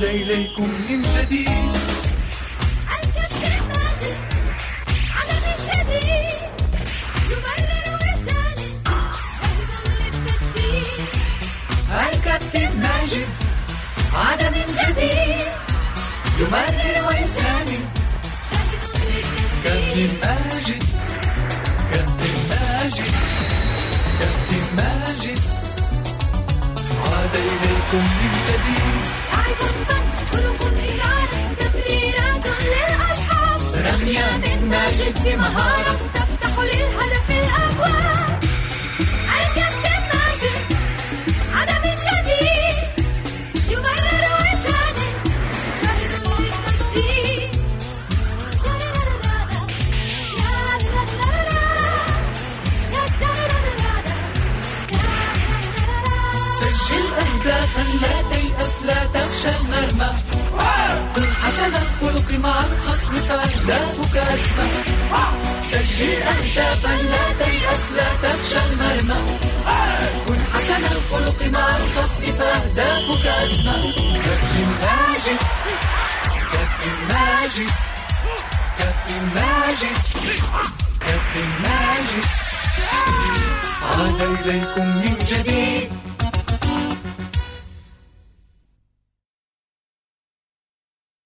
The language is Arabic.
عاد إليكم من جديد. الكابتن ماجد عاد من جديد. يمرر كابتن ماجد كابتن ماجد كابتن ماجد عاد إليكم من جديد. رمية من ماجد بمهارة تفتح للهدف الأبواب. الكابتن ماجد عدم شديد يمرر ويساند. جاهز للتسديد. سجل أهدافا لا تيأس لا تخشى المرمى. كن حسن الخلق مع الخصم فأهدافك أسمى سجل أهدافا لا تيأس لا تخشى المرمى. كن حسن الخلق مع الخصم فأهدافك أسمى كابتن ماجد كابتن ماجد كابتن ماجد كابتن ماجد عاد إليكم من جديد.